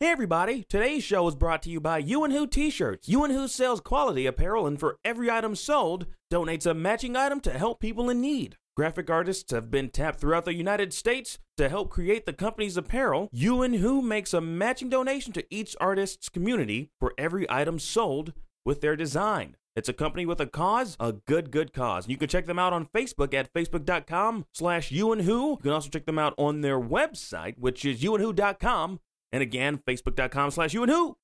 Hey everybody, today's show is brought to you by You and Who T-shirts. You and Who sells quality apparel and for every item sold, donates a matching item to help people in need. Graphic artists have been tapped throughout the United States to help create the company's apparel. You and Who makes a matching donation to each artist's community for every item sold with their design. It's a company with a cause, a good, good cause. You can check them out on Facebook at facebook.com slash you and who. You can also check them out on their website, which is youandwho.com. And again, facebook.com slash you and who.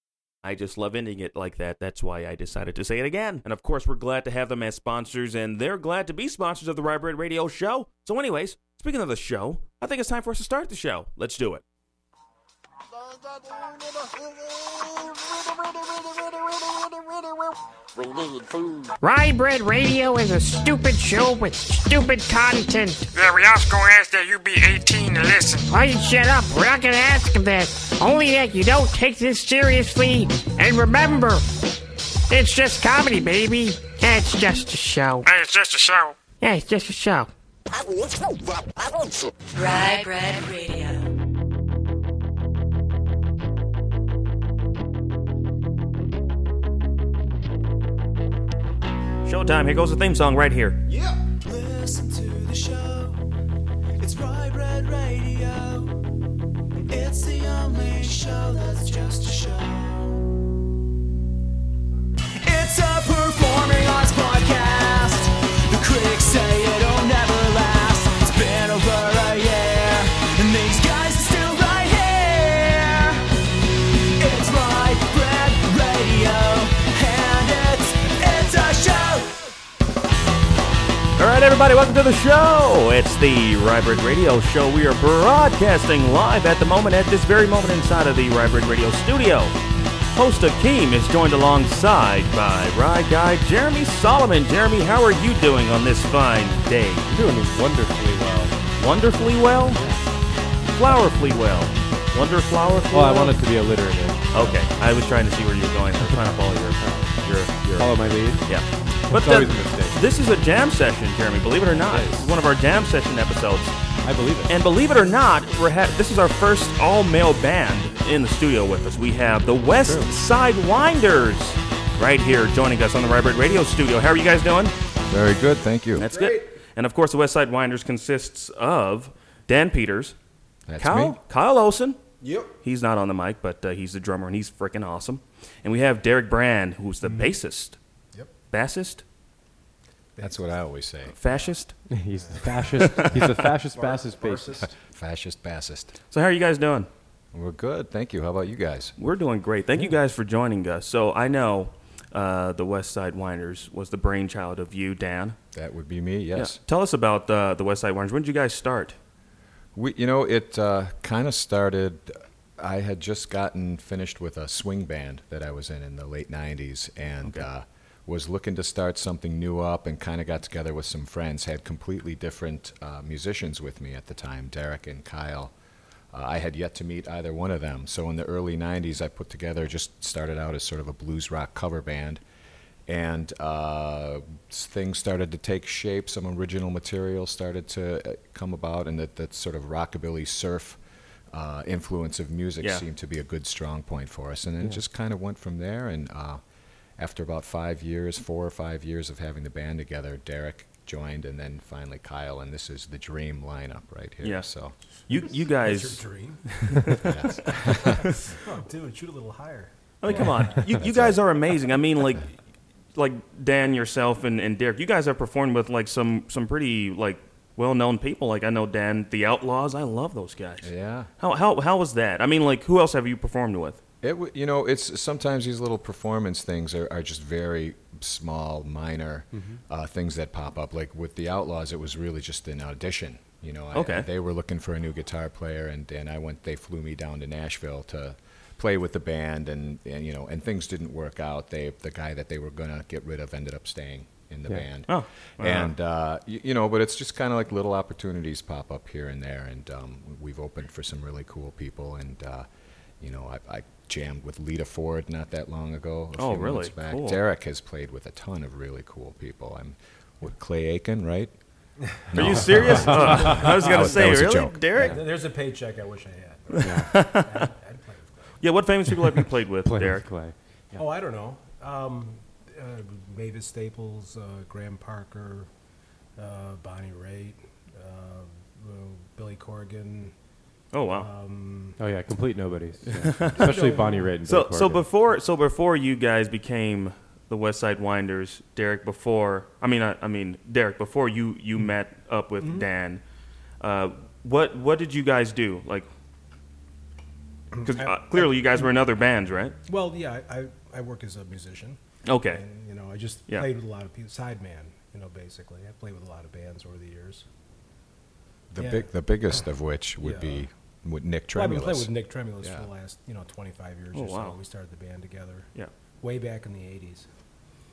I just love ending it like that. That's why I decided to say it again. And of course, we're glad to have them as sponsors, and they're glad to be sponsors of the Rye Bread Radio Show. So, anyways, speaking of the show, I think it's time for us to start the show. Let's do it. Rye Bread Radio is a stupid show with stupid content. Yeah, we also gonna ask that you be 18 to listen. Why you shut up? We're not gonna ask that. Only that you don't take this seriously. And remember, it's just comedy, baby. Yeah, it's just a show. Hey, it's just a show. Yeah, it's just a show. Rye Bread Radio. Showtime. Here goes the theme song right here. Listen to the show. It's Radio. It's the only show that's just a show. It's a performing everybody, welcome to the show. It's the Rye Bread Radio Show. We are broadcasting live at the moment, at this very moment, inside of the Rye Bread Radio studio. Host Akeem is joined alongside by Rye Guy Jeremy Solomon. Jeremy, how are you doing on this fine day? Doing wonderfully well. Wonderfully well? Flowerfully well? Wonder flowerfully oh, Well, I wanted to be alliterative. Okay, I was trying to see where you were going. I was trying to follow your, your, your Follow my lead. Yeah. But It's always the- a mistake. this is a jam session, Jeremy. Believe it or not, It is. this is one of our jam session episodes. I believe it. And believe it or not, we're ha- this is our first all-male band in the studio with us. We have the West True. Side Winders right here joining us on the Rye Bread Radio Studio. How are you guys doing? Very good, thank you. That's good. And of course, the West Side Winders consists of Dan Peters, That's Kyle, me. Kyle Olson. Yep. He's not on the mic, but uh, he's the drummer and he's freaking awesome. And we have Derek Brand, who's the bassist. Yep. Bassist? That's what I always say. Fascist? He's the fascist. He's the fascist bassist bassist. Fascist, bassist. So how are you guys doing? We're good, thank you. How about you guys? We're doing great. Thank you guys for joining us. So I know uh, the West Side Winders was the brainchild of you, Dan. That would be me. Yes. Yeah. Tell us about uh, the West Side Winders. When did you guys start? We, you know, it uh, kind of started. I had just gotten finished with a swing band that I was in in the late '90s, and Okay. Was looking to start something new up, and kind of got together with some friends. Had completely different uh, musicians with me at the time, Derek and Kyle. Uh, I had yet to meet either one of them, so in the early '90s, I put together, just started out as sort of a blues rock cover band, and uh, things started to take shape. Some original material started to uh, come about, and that, that sort of rockabilly surf uh, influence of music Yeah. seemed to be a good strong point for us. And then it just kind of went from there. And uh, after about five years, four or five years of having the band together, Derek joined, and then finally Kyle, and this is the dream lineup right here. Yeah. So, You you That's guys. your dream. yes. Oh, dude, shoot a little higher. I mean, come on. You, you guys are amazing. I mean, like like Dan, yourself, and, and Derek. You guys have performed with like some some pretty like well known people. Like I know Dan, the Outlaws. I love those guys. yeah. How how how was that? I mean, like who else have you performed with? It, you know, it's sometimes these little performance things are, are just very small, minor uh, things that pop up. Like with the Outlaws, it was really just an audition. You know, I, Okay. they were looking for a new guitar player, and, and I went. They flew me down to Nashville to play with the band, and, and you know, and things didn't work out. They the guy that they were gonna get rid of ended up staying in the Yeah. band. Oh, and uh, you, you know, but it's just kind of like little opportunities pop up here and there, and um, we've opened for some really cool people, and uh, you know, I, I jammed with Lita Ford not that long ago. a Oh, few really? months Back. Cool. Derek has played with a ton of really cool people. I'm with Clay Aiken, right? Are you serious? Uh, I was gonna was- say, that was a really, joke. Derek? There's a paycheck I wish I had. but I'd- I'd play with Clay. Yeah, what famous people have you played with, Play Derek? clay. Yeah. Oh, I don't know. Um, uh, Mavis Staples, uh, Graham Parker, uh, Bonnie Raitt, uh, Billy Corgan. Oh wow. Um, Oh yeah, complete nobodies. Yeah. Especially Bonnie Raitt. And So Billy so Corgan. before so before you guys became the West Side Winders, Derek before I mean I, I mean Derek before you you met up with Dan, uh, what what did you guys do like? Because uh, clearly you guys were in other bands, right? well, yeah, I, I, I work as a musician. Okay. And, you know, I just Yeah. played with a lot of people. Sideman, you know, basically. I played with a lot of bands over the years. The Yeah. big, the biggest of which would Yeah. be with Nick Well, I've been playing Tremulous. with Nick Tremulis Yeah. for the last, you know, 25 years Oh, or so. wow. We started the band together Yeah. way back in the 80s.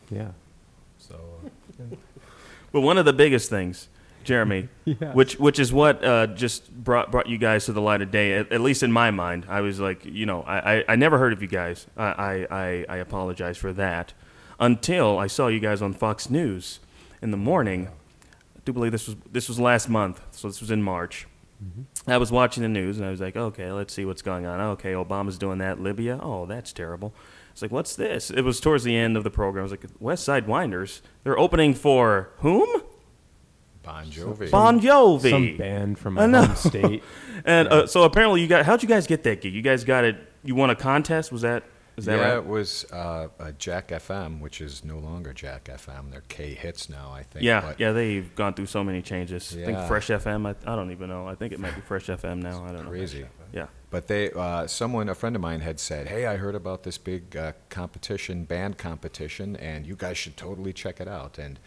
yeah. So, uh, But one of the biggest things, Jeremy, Yeah. which which is what uh, just brought brought you guys to the light of day. At, at least in my mind, I was like, you know, I, I, I never heard of you guys. I, I, I, I apologize for that until I saw you guys on Fox News in the morning. I do believe this was this was last month, so this was in March. I was watching the news and I was like, okay, let's see what's going on. Okay, Obama's doing that. Libya, oh, that's terrible. It's like, what's this? It was towards the end of the program. I was like, West Side Winders, they're opening for whom? Bon Jovi. Bon Jovi. Some band from I my home state. And uh, so apparently you got. How'd you guys get that gig? You guys got it. You won a contest. Was that? Is that yeah, right? it was uh, uh, Jack FM, which is no longer Jack FM. They're K Hits now, I think. Yeah, but yeah. They've gone through so many changes. I think Yeah. Fresh FM. I, I don't even know. I think it might be Fresh FM now. I don't know. Crazy. Yeah. But they, uh, someone, a friend of mine had said, "Hey, I heard about this big uh, competition, band competition, and you guys should totally check it out." And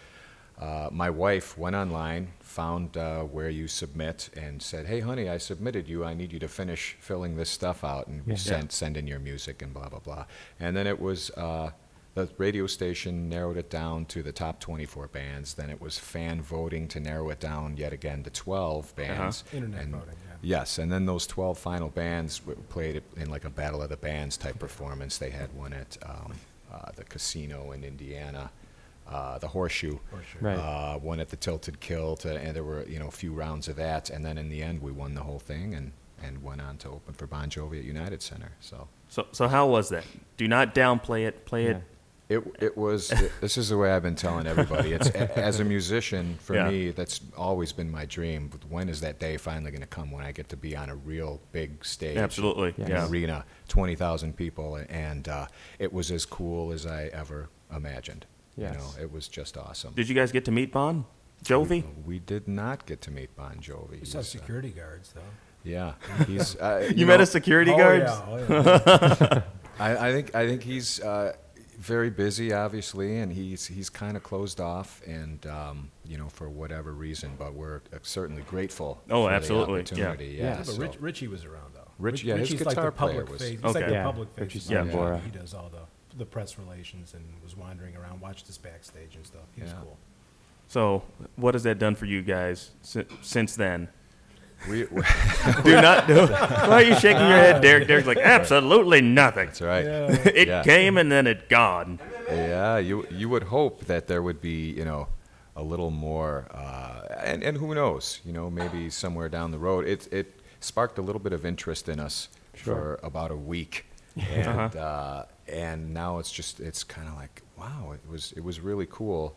uh, my wife went online, found uh, where you submit, and said, "Hey, honey, I submitted you. I need you to finish filling this stuff out and Yeah. send send in your music and blah blah blah." And then it was. Uh, the radio station narrowed it down to the top 24 bands. Then it was fan voting to narrow it down yet again to 12 bands. Internet And- voting, yeah. Yes, and then those 12 final bands w- played in like a battle of the bands type performance. They had one at um, uh, the casino in Indiana, uh, the Horseshoe, Horseshoe. Right. uh, one at the Tilted Kilt, uh, and there were you know a few rounds of that. And then in the end, we won the whole thing and and went on to open for Bon Jovi at United Center. So So so how was that? Do not downplay it. Play Yeah. it. it it was. it- this is the way I've been telling everybody. It's as a musician for Yeah. me. That's always been my dream. When is that day finally going to come when I get to be on a real big stage? Absolutely. Yes. Yeah. arena, 20,000 people, and uh, it was as cool as I ever imagined. Yes. You know, it was just awesome. Did you guys get to meet Bon Jovi? We did not get to meet Bon Jovi. we saw He's, uh, security guards, though. yeah, he's. Uh, You, met know, a security oh, guard. Yeah, oh, yeah. I, I think I think he's uh, very busy, obviously, and he's he's kind of closed off, and um, you know, for whatever reason. But we're uh, certainly grateful. Oh, for absolutely, yeah. opportunity. Yeah. Yeah, but so- Rich, Richie was around, though. Rich- yeah, his Richie's like guitar the public player was- face. He's Okay. like the Yeah, public face. of the Sambora. He does all the, the press relations and was wandering around, watched us backstage and stuff. He was Yeah. cool. So what has that done for you guys si- since then? we, we, Do not do. Why are you shaking your head, Derek? Derek's like absolutely nothing. that's right. It Yeah. came and then it gone. Yeah, you you would hope that there would be you know a little more, uh, and and who knows, you know, maybe somewhere down the road, it it sparked a little bit of interest in us Sure. for about a week, and uh, and now it's just it's kind of like wow, it was it was really cool,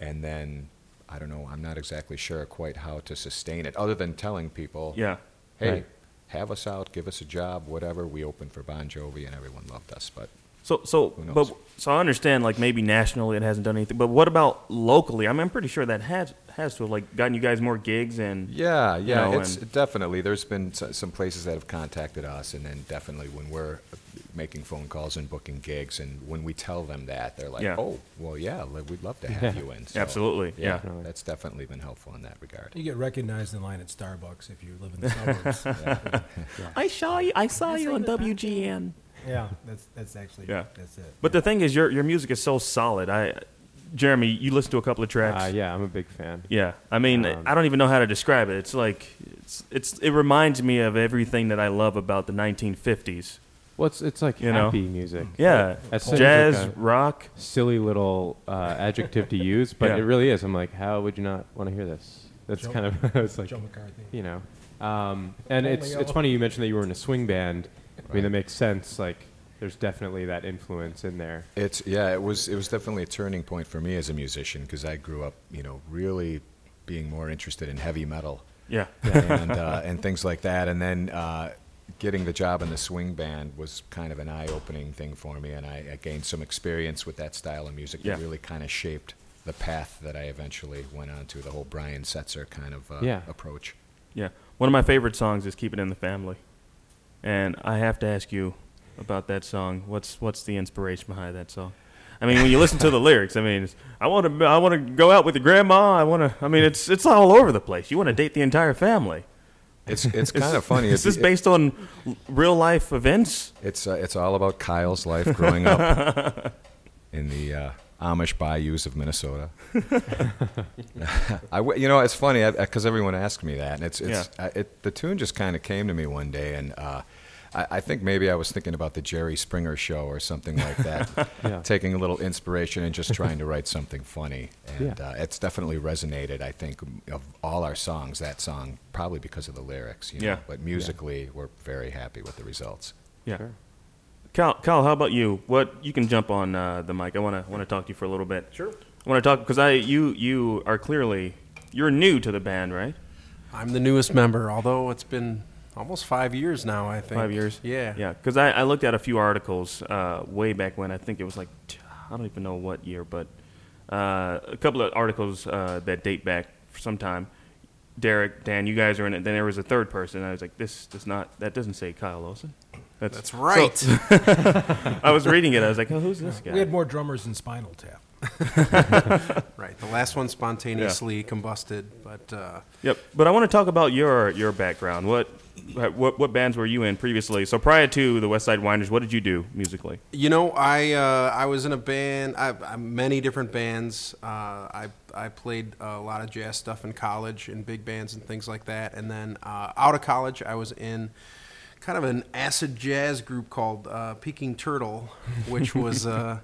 and then I don't know, I'm not exactly sure quite how to sustain it, other than telling people, Yeah. hey. Right. Have us out, give us a job, whatever. We opened for Bon Jovi, and everyone loved us. But So so but so I understand like maybe nationally it hasn't done anything, but what about locally? I mean, I'm pretty sure that has has to have like gotten you guys more gigs and Yeah, yeah, know, it's definitely. There's been some places that have contacted us, and then definitely when we're making phone calls and booking gigs, and when we tell them that, they're like, Yeah. "Oh, well, yeah, li- we'd love to have you in." So, Absolutely, yeah. Definitely. that's definitely been helpful in that regard. You get recognized in line at Starbucks if you live in the suburbs. I saw you. I saw you on WGN. yeah, that's that's actually Yeah. that's it. But the thing is, your your music is so solid. I, Jeremy, you listen to a couple of tracks. Uh, yeah, I'm a big fan. Yeah, I mean, Um, I don't even know how to describe it. It's like it's it's it reminds me of everything that I love about the 1950s. Well, it's, it's like You know? happy music. Yeah, That sounds jazz, like a rock. silly little uh, adjective to use, but Yeah. it really is. I'm like, how would you not want to hear this? That's Joe- kind of it's like Joe McCarthy. you know. Um, and it's Only it's yellow. funny you mentioned that you were in a swing band. I mean, that makes sense. Like, there's definitely that influence in there. It's yeah, it was it was definitely a turning point for me as a musician because I grew up, you know, really being more interested in heavy metal Yeah. and uh, and things like that, and then uh, getting the job in the swing band was kind of an eye-opening thing for me, and I, I gained some experience with that style of music Yeah. that really kind of shaped the path that I eventually went on to the whole Brian Setzer kind of uh, Yeah. approach. Yeah. One of my favorite songs is "Keep It in the Family," and I have to ask you about that song. What's what's the inspiration behind that song? I mean, when you listen to the lyrics, I mean, it's, I want to I want to go out with your grandma. I want to. I mean, it's it's all over the place. You want to date the entire family. It's it's kind of funny. Is It- this based on real life events? It's uh, it's all about Kyle's life growing up in the uh, Amish bayous of Minnesota. I w- you know, it's funny because everyone asked me that, and it's it's Yeah. I, it, the tune just kind of came to me one day, and uh, I, I think maybe I was thinking about the Jerry Springer show or something like that, Yeah. taking a little inspiration and just trying to write something funny, and Yeah. uh, it's definitely resonated. I think of all our songs, that song probably because of the lyrics, you know. Yeah. But musically, we're very happy with the results. Yeah. Sure. Cal, Cal, how about you? What you can jump on uh, the mic. I want to want to talk to you for a little bit. Sure. I want to talk because I you you are clearly you're new to the band, right? I'm the newest member, although it's been almost five years now. I think Five years. Yeah. Yeah, because I, I looked at a few articles uh, way back when. I think it was like I don't even know what year, but uh, a couple of articles uh, that date back for some time. Derek, Dan, you guys are in it. Then there was a third person. I was like, this does not. That doesn't say Kyle Olson. That's right. so- I was reading it. I was like, oh, who's this guy? We had more drummers than Spinal Tap. right. The last one spontaneously combusted, but uh, Yep. But I want to talk about your your background. What what what bands were you in previously? So prior to the West Side Winders, what did you do musically? You know, I uh, I was in a band, I, I, many different bands. Uh, I I played a lot of jazz stuff in college, in big bands and things like that. And then uh, out of college, I was in kind of an acid jazz group called uh, Peking Turtle, which was.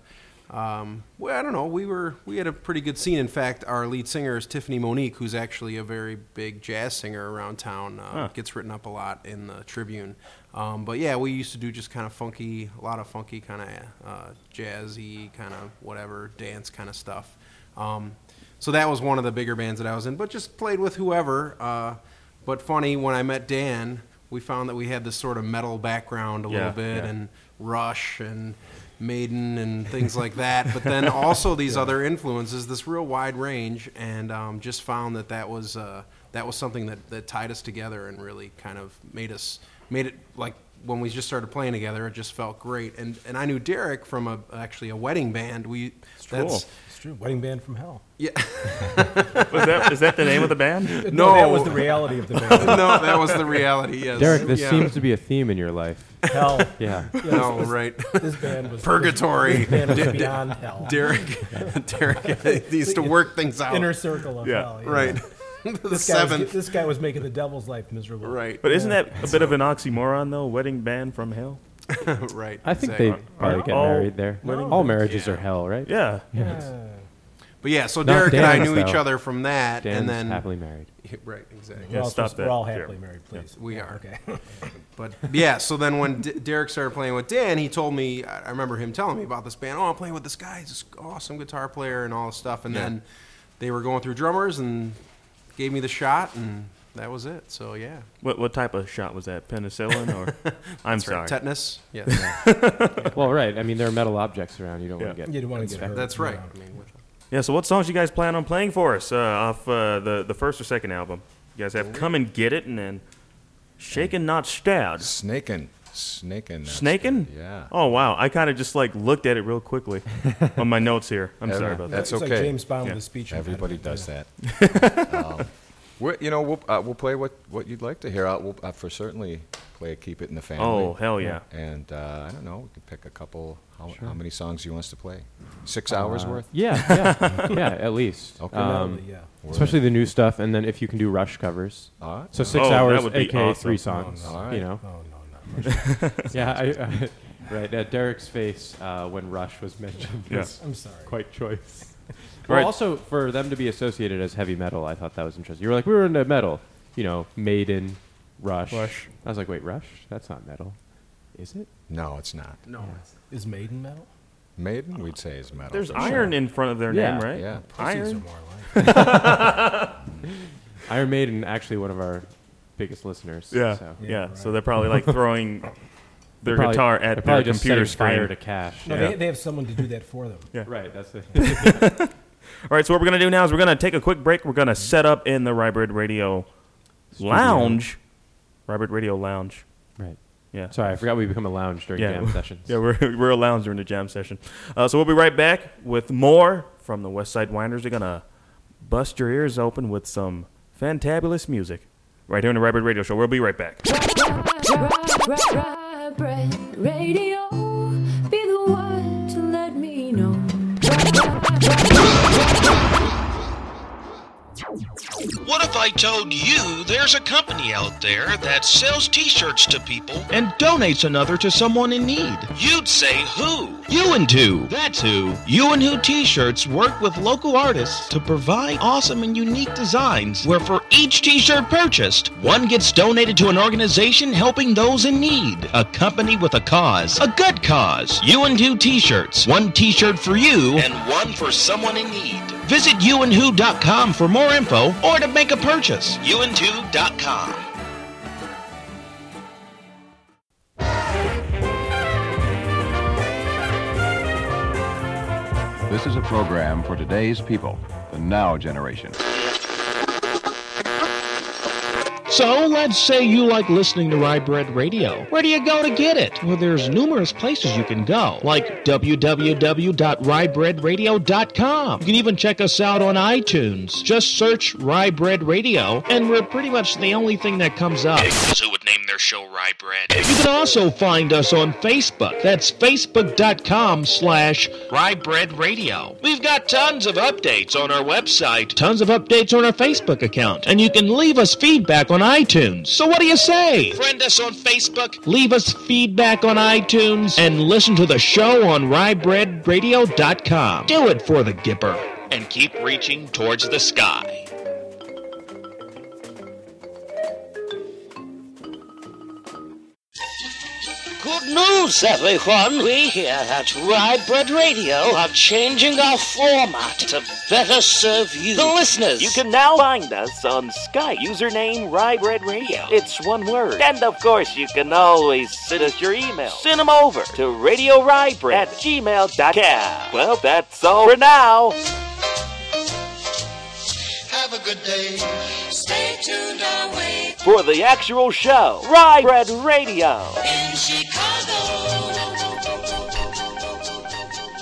Um, well, I don't know. We were we had a pretty good scene. In fact, our lead singer is Tiffany Monique, who's actually a very big jazz singer around town. Uh, Huh. Gets written up a lot in the Tribune. Um, but yeah, we used to do just kind of funky, a lot of funky kind of uh, jazzy, kind of whatever dance kind of stuff. Um, so that was one of the bigger bands that I was in. But just played with whoever. Uh, but funny when I met Dan, we found that we had this sort of metal background a Yeah, little bit yeah. and Rush and Maiden and things like that. But then also these other influences, this real wide range, and um, just found that that was uh, that was something that, that tied us together and really kind of made us made it like when we just started playing together. It just felt great. And and I knew Derek from a actually a wedding band. We that's Cool. It's true. Wedding Band from Hell. yeah. Was that is that the name of the band? No. that was the reality of the band. no, that was the reality. Yes, Derek, this Yeah. seems to be a theme in your life. hell. Yeah. no right. This band was Purgatory. This band was D- d- beyond hell. Derek, Derek used to work things out. Inner circle of Yeah. hell. yeah. right. the This guy, was, seventh. this guy was making the devil's life miserable. Right. But isn't that a bit of an oxymoron though? Wedding band from hell. right. I think exactly. they probably get all married there. wedding All marriages Yeah. are hell, right? Yeah. Yeah. But yeah, so Not Derek and I Dan's, knew each though. other from that, Dan's and then happily married. right, exactly. We're, all stop supposed- that we're all here. happily married, please. We are. Okay. But yeah, so then when D- Derek started playing with Dan, he told me. I I remember him telling me about this band. Oh, I'm playing with this guy. He's this awesome guitar player and all this stuff. And then they were going through drummers and gave me the shot, and that was it. So yeah, What what type of shot was that? Penicillin or? I'm That's right. sorry. Tetanus. Yes, Well, right. I mean, there are metal objects around. You don't want Yeah. to get. You don't want to get hurt. that's right. I mean, with, Yeah. So what songs you guys plan on playing for us uh, off uh, the the first or second album? You guys have "Come and Get It" and then "Shaken Not Stabbed." Snaking. Snaking. that's Snaking? Yeah. Oh wow! I kind of just like looked at it real quickly on my notes here. I'm Yeah, sorry about that. that's It's okay. like James Bond Yeah. with a speech. Everybody does that. um, we're, you know, we'll, uh, we'll play what, what you'd like to hear. I'll, we'll uh, for certainly play "Keep It in the Family." Oh hell yeah! And uh, I don't know, we can pick a couple. How, how many songs do you want us to play? Six hours Uh, worth. Yeah, yeah, yeah. At least. Okay. Um, yeah. especially the new stuff, and then if you can do Rush covers. All right. So six Oh, hours, would be aka awesome. three songs. All right. You know. Oh no, no. Yeah, I, I, right. Uh, Derek's face uh, when Rush was mentioned Yeah. was I'm sorry. quite choice. Well, Right. also for them to be associated as heavy metal, I thought that was interesting. You were like, we were into metal, you know, Maiden, Rush. Rush. I was like, wait, Rush? That's not metal. Is it? No, it's not. No. Is Maiden metal? Maiden, we'd say is metal. There's iron sure. in front of their Yeah. name, right? Yeah. Pussies Iron. more like. Iron Maiden, actually one of our biggest listeners. Yeah, So. yeah. right. So they're probably like throwing their Probably- guitar at their computer setting fire screen. to cash. No, Yeah. they, they have someone to do that for them. yeah. Right, that's it. All right, so what we're gonna do now is we're gonna take a quick break. We're gonna set up in the Rye Bread Radio Lounge. Rye Bread Radio Lounge. right. Yeah. Sorry, I forgot we become a lounge during Yeah. jam sessions. Yeah, we're, we're a lounge during the jam session. Uh, so we'll be right back with more from the West Side Winders. They're gonna bust your ears open with some fantabulous music right here on the Rye Bread Radio Show. We'll be right back. Radio, I told you there's a company out there that sells t-shirts to people and donates another to someone in need? You'd say who? You and Who. That's who. You and Who t-shirts work with local artists to provide awesome and unique designs where for each t-shirt purchased, one gets donated to an organization helping those in need. A company with a cause. A good cause. You and Who t-shirts. One t-shirt for you and one for someone in need. Visit youandwho.com for more info or to make a purchase. youandwho.com. This is a program for today's people, the now generation. So let's say you like listening to Rye Bread Radio. Where do you go to get it? Well, there's numerous places you can go, like www.ryebreadradio.com. You can even check us out on iTunes. Just search Rye Bread Radio, and we're pretty much the only thing that comes up. Who would name their show Rye Bread? You can also find us on Facebook. That's facebook.com slash Rye Bread Radio. We've got tons of updates on our website, tons of updates on our Facebook account, and you can leave us feedback on iTunes. So what do you say? Friend us on Facebook, leave us feedback on iTunes, and listen to the show on ryebreadradio.com. Do it for the Gipper. And keep reaching towards the sky. News, everyone! We here at Rye Bread Radio are changing our format to better serve you, the listeners. You can now find us on Skype. Username Rybread Radio. It's one word. And of course, you can always send us your email. Send them over to Radio Rybread at gmail.com. Well, that's all for now. Have a good day. Stay tuned, I'll For the actual show, Rye Bread Radio. in Chicago.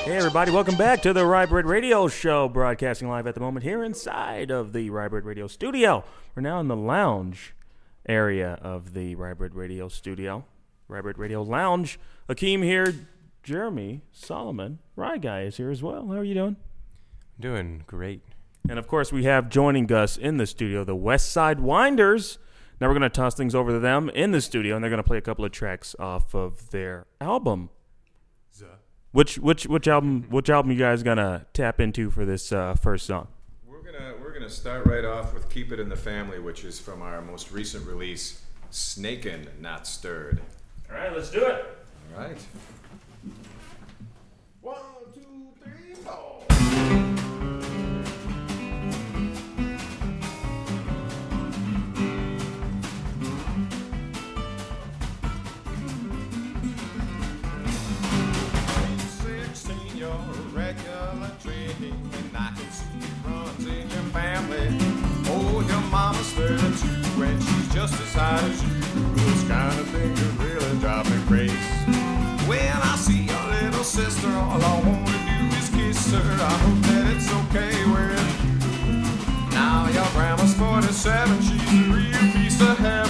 Hey everybody, welcome back to the Rye Bread Radio Show, broadcasting live at the moment here inside of the Rye Bread Radio Studio. We're now in the lounge area of the Rye Bread Radio Studio, Rye Bread Radio Lounge. Akeem here, Jeremy Solomon, Rye Guy is here as well. How are you doing? Doing great. And of course, we have joining us in the studio the West Side Winders. Now we're going to toss things over to them in the studio, and they're going to play a couple of tracks off of their album. Which which which album which album you guys gonna tap into for this uh, first song? We're gonna we're gonna start right off with "Keep It in the Family," which is from our most recent release, "Snakin' Not Stirred." All right, let's do it. All right. One, two, three, four. Just as high as you. This kind of thing could really drive me crazy. When I see your little sister, all I wanna do is kiss her. I hope that it's okay with you. Now your grandma's 47, she's a real piece of heaven.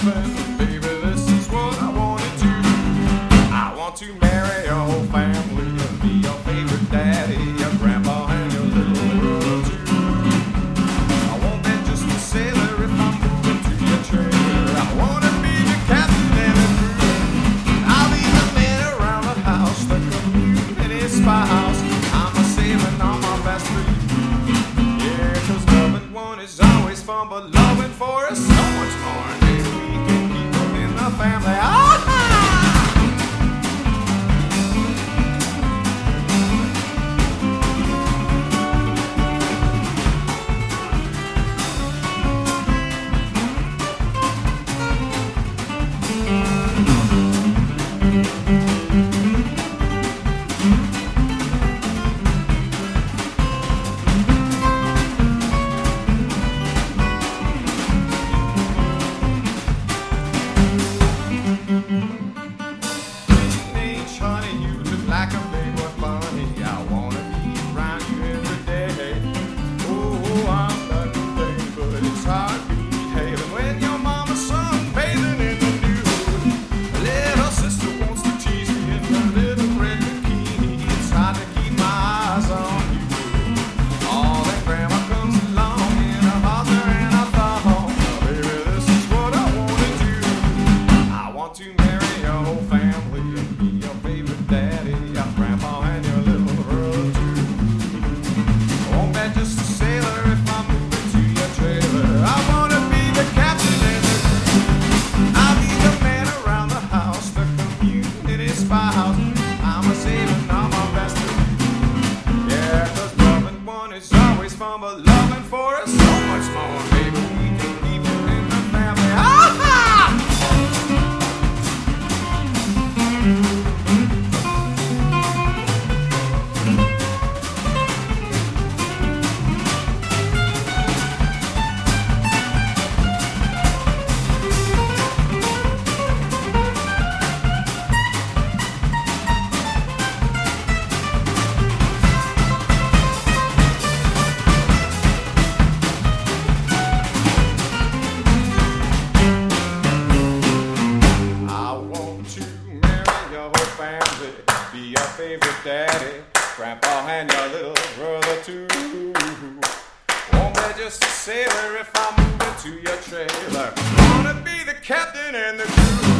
sailor. Wanna be the captain and the crew.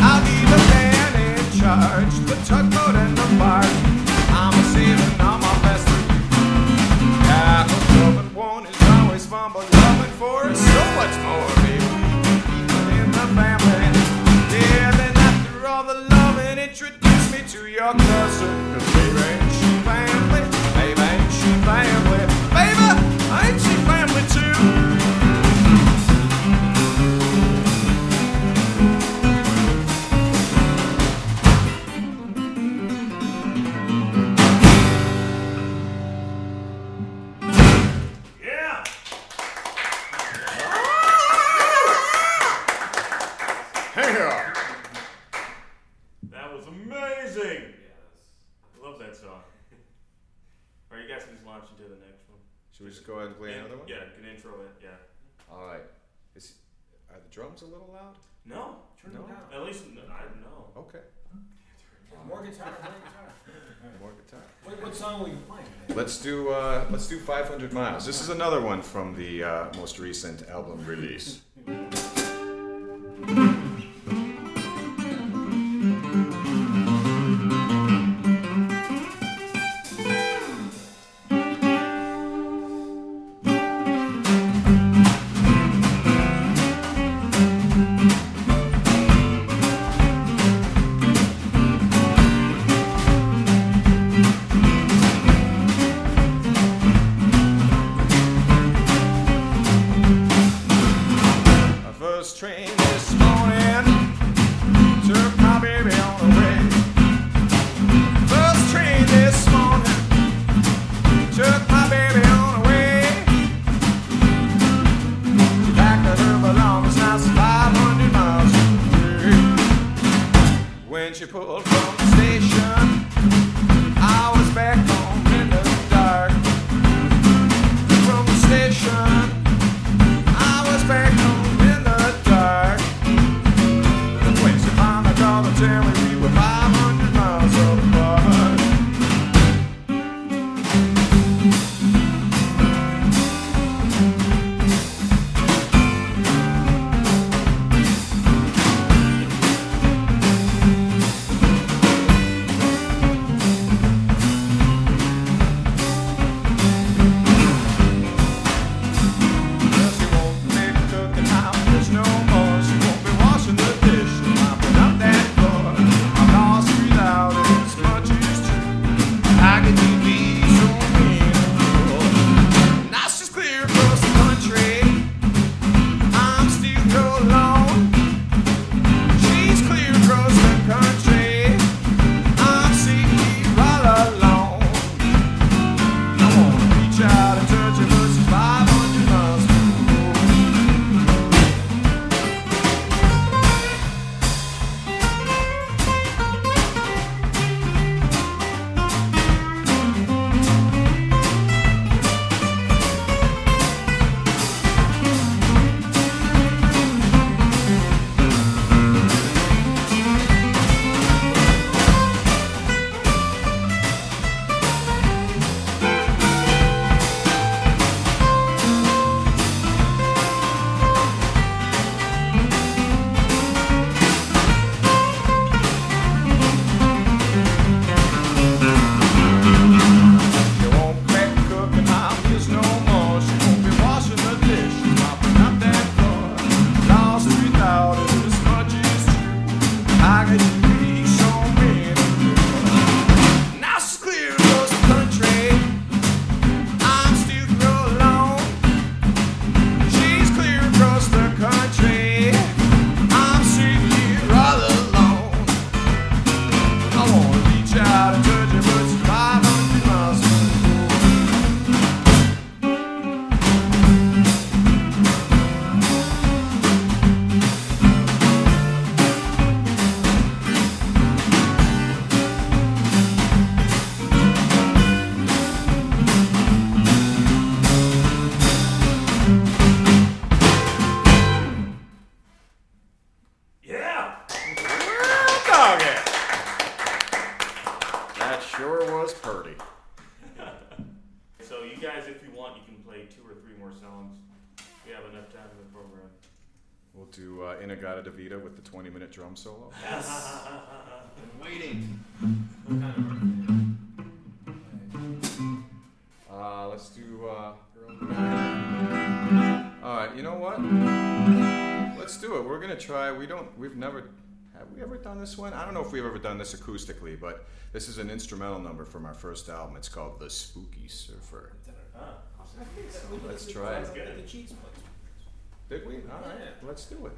I'll be the man in charge, the tugboat and the barge. No? At least, I don't know. Okay. More guitar, more guitar. More guitar. What, what song were you playing? Let's do uh, let's do 500 miles. This is another one from the uh, most recent album release. 20 minute drum solo. Yes! waiting. Uh, let's do. Uh, all right, you know what? Let's do it. We're gonna try. We don't. We've never. Have we ever done this one? I don't know if we've ever done this acoustically, but this is an instrumental number from our first album. It's called The Spooky Surfer. Let's try it. The cheese place. Did we? All right. Let's do it.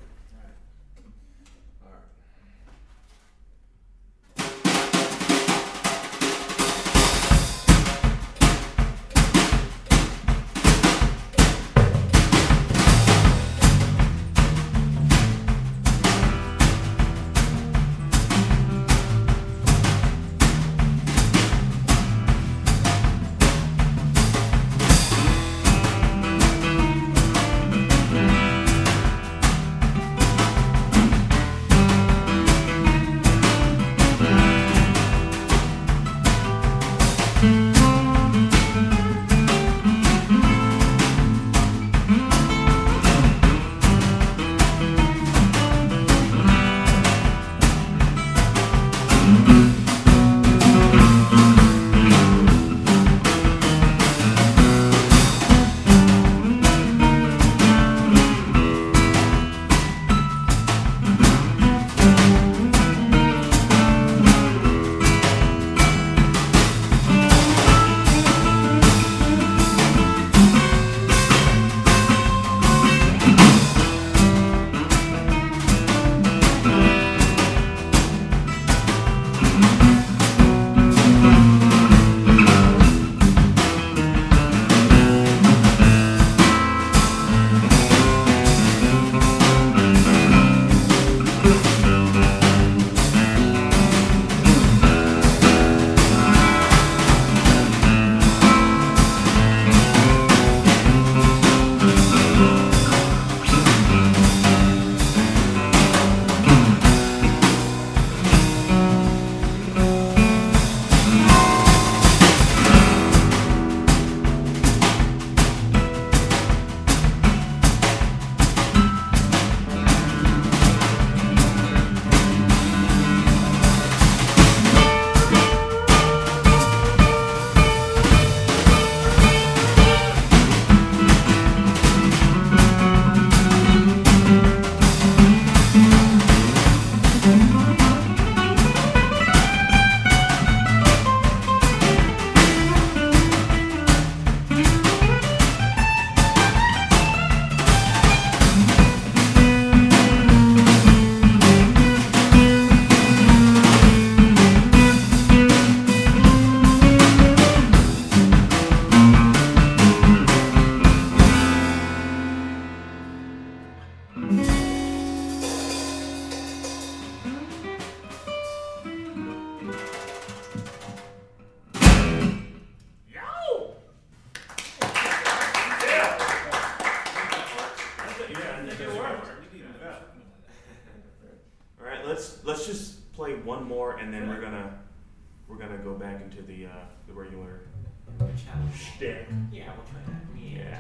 Shtick. Yeah, we'll try that. Yeah.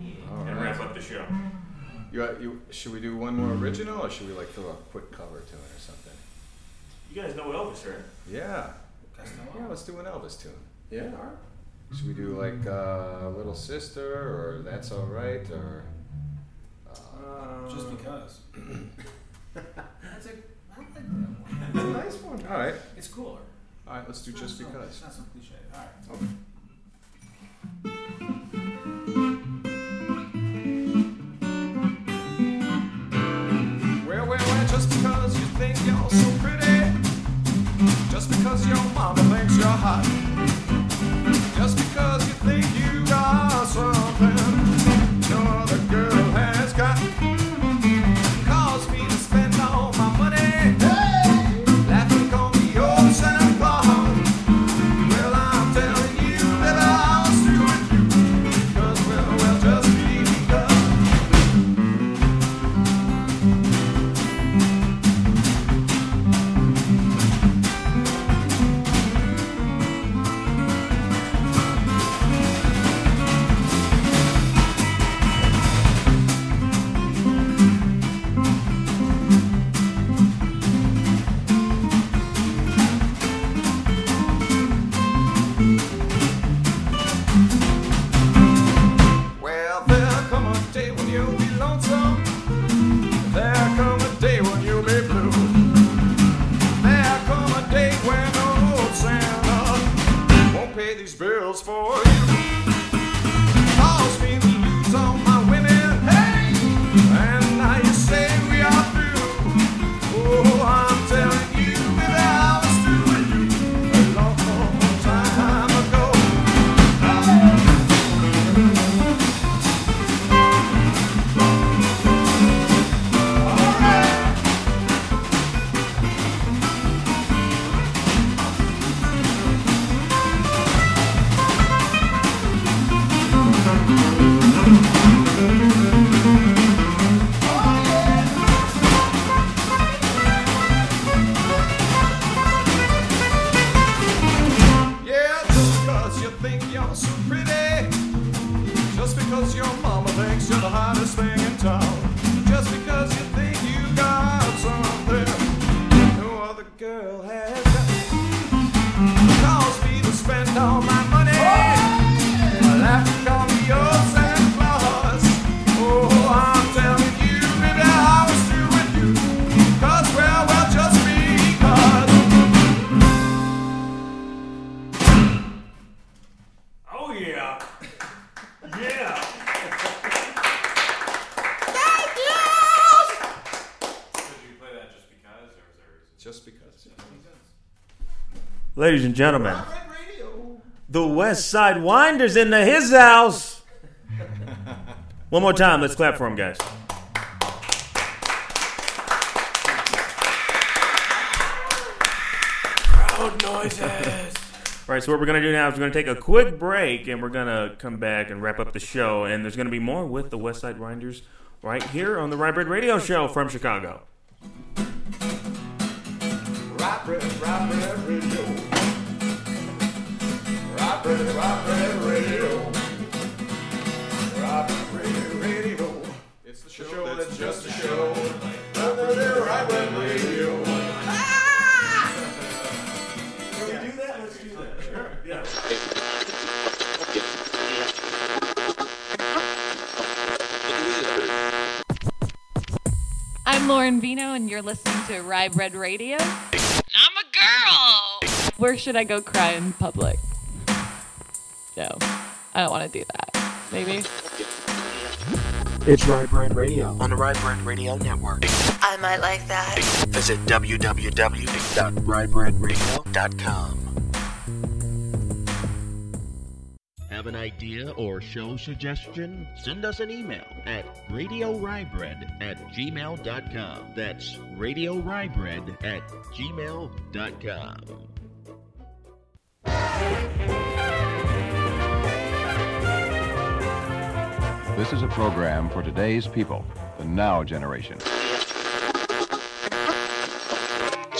Yeah. All And right. wrap up the show. You, uh, you, should we do one more original, or should we like throw a quick cover to it or something? You guys know Elvis, right? Yeah. Yeah, let's do an Elvis tune. Yeah. Should we do like uh, Little Sister, or That's All Right, or? Uh, Just because. That's a, I like that That's a nice one. All right. It's cooler. All right, let's do Just It's not- Because. It's not some cliche. All right. Okay. Well, well, well, just because you think you're so pretty, just because your mama thinks you're hot, Ladies and gentlemen, the West Side Winders in the his house. One more time, let's clap for him, guys. Crowd noises. All right, so what we're going to do now is we're going to take a quick break and we're going to come back and wrap up the show. And there's going to be more with the West Side Winders right here on the Rye Bread Radio Show from Chicago. Rye bread, rye bread radio. Rye bread, radio. Rye radio, radio. It's the show that's just a show. Rye bread, radio. Can we do that? Let's do that. Sure. Yeah. I'm Lauren Vino, and you're listening to Rye Bread Radio. I'm a girl. Where should I go cry in public? No, I don't want to do that. Maybe. It's Rye Bread Radio on the Rye Bread Radio Network. I might like that. Visit www.ryebreadradio.com. Have an idea or show suggestion? Send us an email at radiorybread at gmail.com. That's radiorybread at gmail.com. This is a program for today's people, the now generation.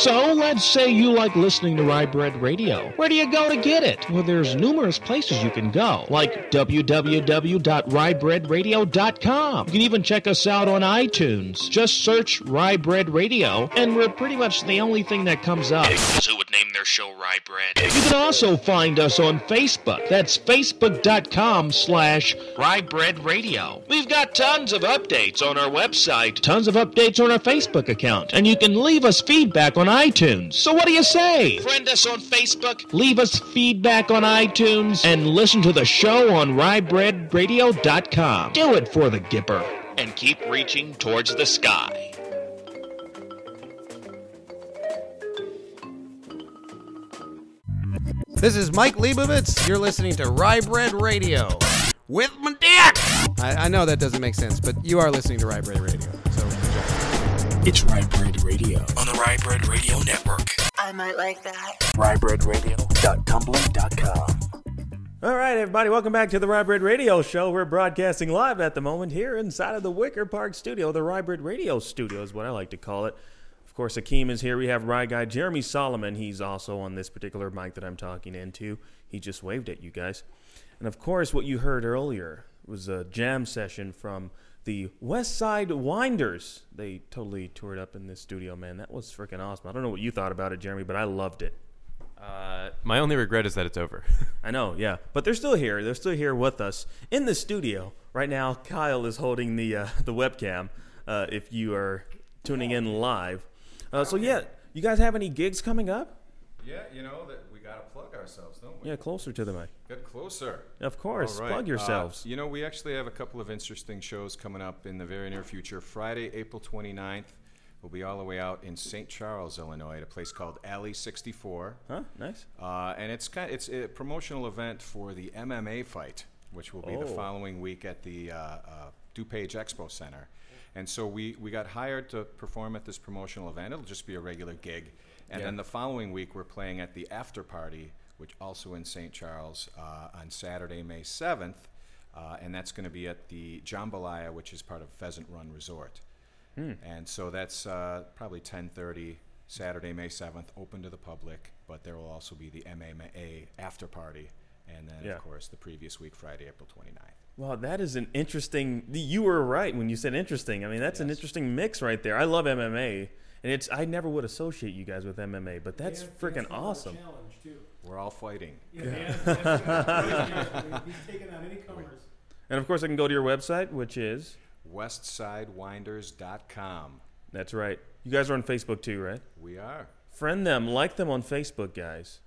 So let's say you like listening to Rye Bread Radio. Where do you go to get it? Well, there's numerous places you can go, like www.ryebreadradio.com. You can even check us out on iTunes. Just search Rye Bread Radio, and we're pretty much the only thing that comes up. Who would name their show Rye Bread? You can also find us on Facebook. That's facebook.com slash Rye Bread Radio. We've got tons of updates on our website, tons of updates on our Facebook account, and you can leave us feedback on iTunes. So what do you say? Friend us on Facebook, leave us feedback on iTunes, and listen to the show on ryebreadradio.com. Do it for the Gipper, and keep reaching towards the sky. This is Mike Leibovitz. You're listening to Rye Bread Radio. With my dick! I, I know that doesn't make sense, but you are listening to Rye Bread Radio. So It's Rye Bread Radio on the Rye Bread Radio Network. I might like that. RyeBreadRadio.tumblr.com. All right, everybody, welcome back to the Rye Bread Radio Show. We're broadcasting live at the moment here inside of the Wicker Park studio. The Rye Bread Radio studio is what I like to call it. Of course, Akeem is here. We have Rye Guy Jeremy Solomon. He's also on this particular mic that I'm talking into. He just waved at you guys. And of course, what you heard earlier was a jam session from the West Side Winders. They totally toured up in this studio, man. That was freaking awesome. I don't know what you thought about it, Jeremy, but I loved it. Uh, my only regret is that it's over. I know, yeah, but they're still here. They're still here with us in the studio right now. Kyle is holding the uh, the webcam. Uh, if you are tuning in live, uh, so yeah, you guys have any gigs coming up? Yeah, you know that we got a plug ourselves, don't we? Yeah, closer to the mic. Get closer. Of course, All right. plug yourselves. Uh, you know, we actually have a couple of interesting shows coming up in the very near future. Friday, April 29th, we'll be all the way out in St. Charles, Illinois, at a place called Alley 64. Huh? Nice. Uh, and it's kind of, it's a promotional event for the MMA fight, which will be the Oh. following week at the uh, uh, DuPage Expo Center. And so we, we got hired to perform at this promotional event. It'll just be a regular gig. And Yeah. then the following week, we're playing at the after party, which also in St. Charles uh, on Saturday, May 7th. Uh, and that's going to be at the Jambalaya, which is part of Pheasant Run Resort. Hmm. And so that's uh, probably 10:30 Saturday, May 7th, open to the public. But there will also be the MMA after party, and then Yeah. of course the previous week, Friday, April 29th. Wow, that is an interesting. You were right when you said interesting. I mean, that's an interesting mix right there. I love MMA, and it's I never would associate you guys with MMA, but that's freaking awesome. We're all fighting. Yeah, yeah, that's. He's taking on any comers. And of course, I can go to your website, which is WestSideWinders.com. That's right. You guys are on Facebook too, right? We are. Friend them, like them on Facebook, guys.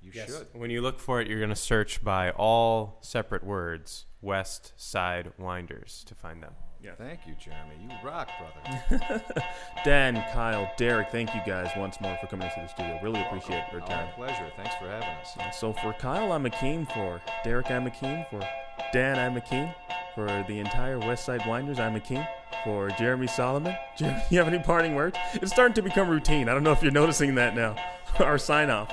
You Yes. should. When you look for it, you're going to search by all separate words, West Side Winders, to find them. Yeah. Thank you, Jeremy. You rock, brother. Dan, Kyle, Derek, thank you guys once more for coming into the studio. Really appreciate your Our time. pleasure. Thanks for having us. Uh, So for Kyle, I'm Akeem. For Derek, I'm Akeem. For Dan, I'm Akeem. For the entire West Side Winders, I'm Akeem. For Jeremy Solomon, Jeremy, you have any parting words? It's starting to become routine. I don't know if you're noticing that now. Our sign off.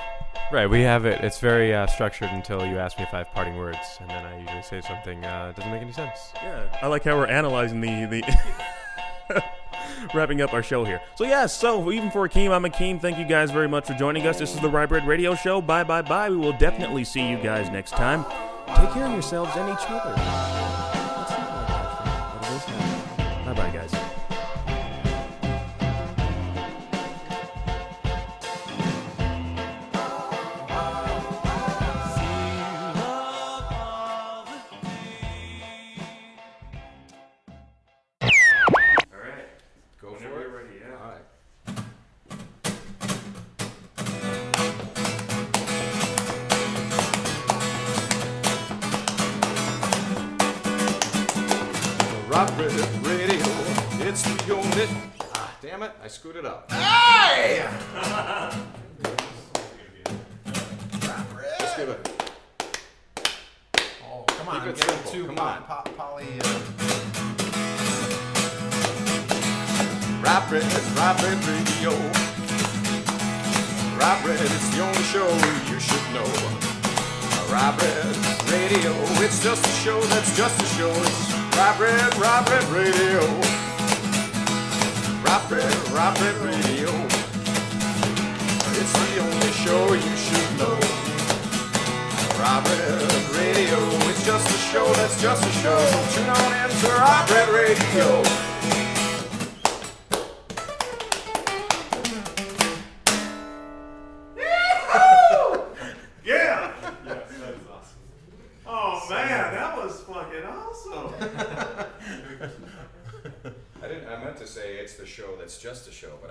Right, we have it. It's very uh, structured until you ask me if I have parting words, and then I usually say something uh, doesn't make any sense. Yeah, I like how we're analyzing the the wrapping up our show here. So yeah, so even for Akeem, I'm Akeem. Thank you guys very much for joining us. This is the Rye Bread Radio Show. Bye bye bye. We will definitely see you guys next time. Take care of yourselves and each other. Rap Red, Rap Red Radio. Rap Red, it's the only show you should know. Rap Red Radio, it's just a show that's just a show. It's Rap Red, Rap Red Radio. Rap Red, Rap Red Radio. It's the only show you should know. Rap Red Radio, it's just a show that's just a show. So tune on in to Rap Red Radio.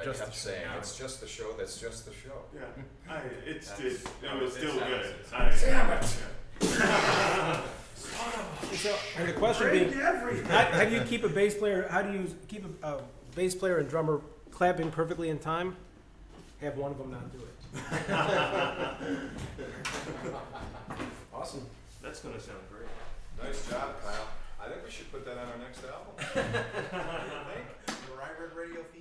Just a show, but Just I the kept show, saying yeah. it's just the show that's just the show. Yeah, I, it's That's- it, no, it was it still good. it's- I, Damn it. So, and the question being, how, how do you keep a bass player? How do you keep a, a bass player and drummer clapping perfectly in time? Have one of them not do it. Awesome. That's gonna sound great. Nice job, Kyle. I think we should put that on our next album. you think? the Rye Bread Radio theme.